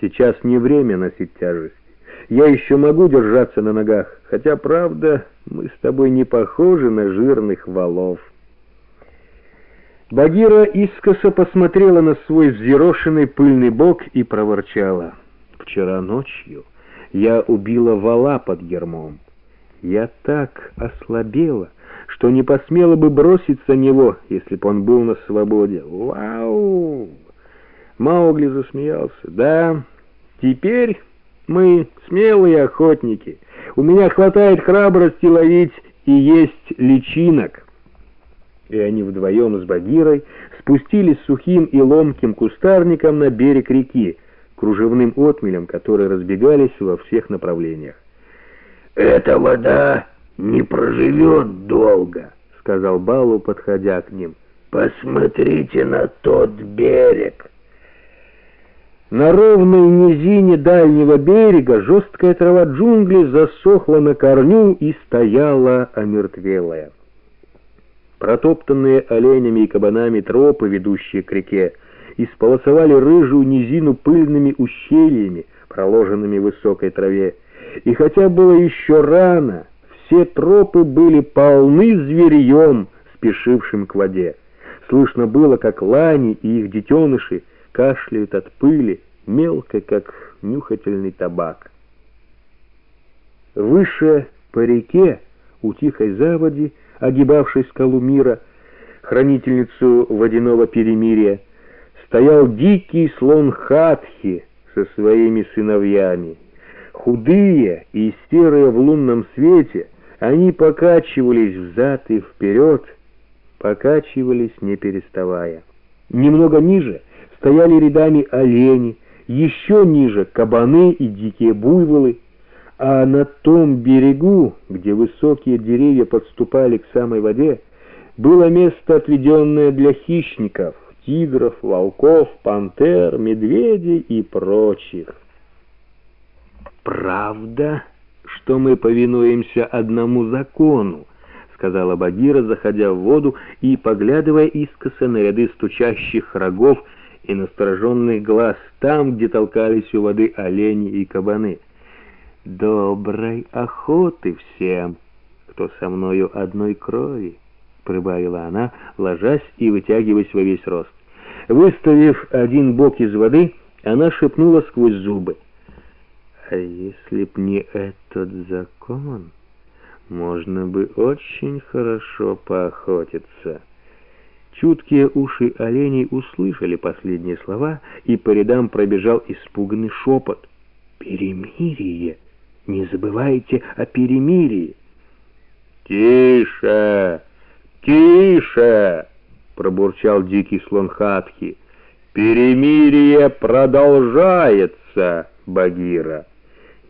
Сейчас не время носить тяжести. Я еще могу держаться на ногах, хотя, правда, мы с тобой не похожи на жирных валов». Багира искоса посмотрела на свой взъерошенный пыльный бок и проворчала. «Вчера ночью я убила вала под ермом. Я так ослабела, что не посмела бы броситься него, если бы он был на свободе. Вау!» Маугли засмеялся. «Да, теперь мы смелые охотники. У меня хватает храбрости ловить и есть личинок» и они вдвоем с Багирой спустились сухим и ломким кустарником на берег реки, кружевным отмелем, которые разбегались во всех направлениях. «Эта вода не проживет долго», — сказал Балу, подходя к ним. «Посмотрите на тот берег». На ровной низине дальнего берега жесткая трава джунглей засохла на корню и стояла омертвелая. Протоптанные оленями и кабанами тропы, ведущие к реке, исполосовали рыжую низину пыльными ущельями, проложенными в высокой траве. И хотя было еще рано, все тропы были полны зверьем, спешившим к воде. Слышно было, как лани и их детеныши кашляют от пыли, мелко, как нюхательный табак. Выше по реке, у тихой заводи, огибавшей скалу мира, хранительницу водяного перемирия, стоял дикий слон Хатхи со своими сыновьями. Худые и серые в лунном свете, они покачивались взад и вперед, покачивались не переставая. Немного ниже стояли рядами олени, еще ниже кабаны и дикие буйволы, а на том берегу, где высокие деревья подступали к самой воде, было место, отведенное для хищников, тигров, волков, пантер, медведей и прочих. «Правда, что мы повинуемся одному закону?» — сказала Багира, заходя в воду и поглядывая искоса на ряды стучащих рогов и настороженных глаз там, где толкались у воды олени и кабаны. «Доброй охоты всем, кто со мною одной крови», — прибавила она, ложась и вытягиваясь во весь рост. Выставив один бок из воды, она шепнула сквозь зубы. «А если б не этот закон, можно бы очень хорошо поохотиться». Чуткие уши оленей услышали последние слова, и по рядам пробежал испуганный шепот. «Перемирие!» Не забывайте о перемирии. «Тише! Тише!» — пробурчал дикий слон Хатхи. «Перемирие продолжается, Багира.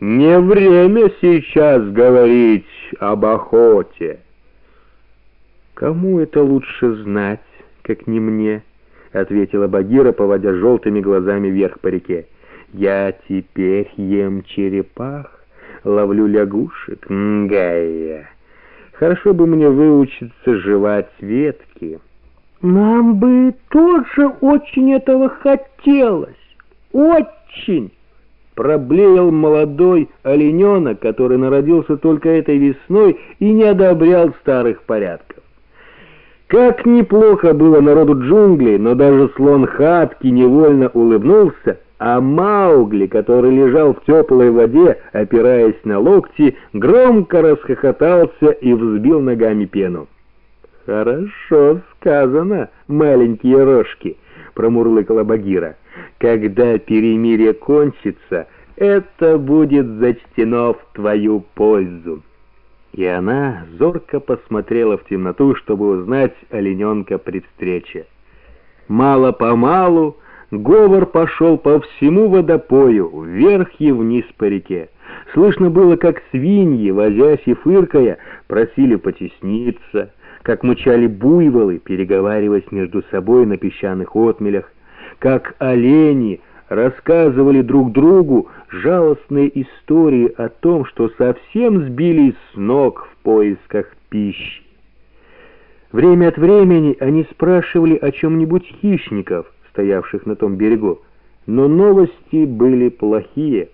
Не время сейчас говорить об охоте». «Кому это лучше знать, как не мне?» — ответила Багира, поводя желтыми глазами вверх по реке. «Я теперь ем черепах» ловлю лягушек, Нгая. Хорошо бы мне выучиться жевать ветки. Нам бы тоже очень этого хотелось. Очень! Проблеял молодой олененок, который народился только этой весной и не одобрял старых порядков. Как неплохо было народу джунглей, но даже слон Хатки невольно улыбнулся, а Маугли, который лежал в теплой воде, опираясь на локти, громко расхохотался и взбил ногами пену. «Хорошо сказано, маленькие рожки», — промурлыкала Багира. «Когда перемирие кончится, это будет зачтено в твою пользу». И она зорко посмотрела в темноту, чтобы узнать олененка при встрече. Мало-помалу Говор пошел по всему водопою, вверх и вниз по реке. Слышно было, как свиньи, возясь и фыркая, просили потесниться, как мучали буйволы, переговариваясь между собой на песчаных отмелях, как олени рассказывали друг другу жалостные истории о том, что совсем сбились с ног в поисках пищи. Время от времени они спрашивали о чем-нибудь хищников, стоявших на том берегу. Но новости были плохие.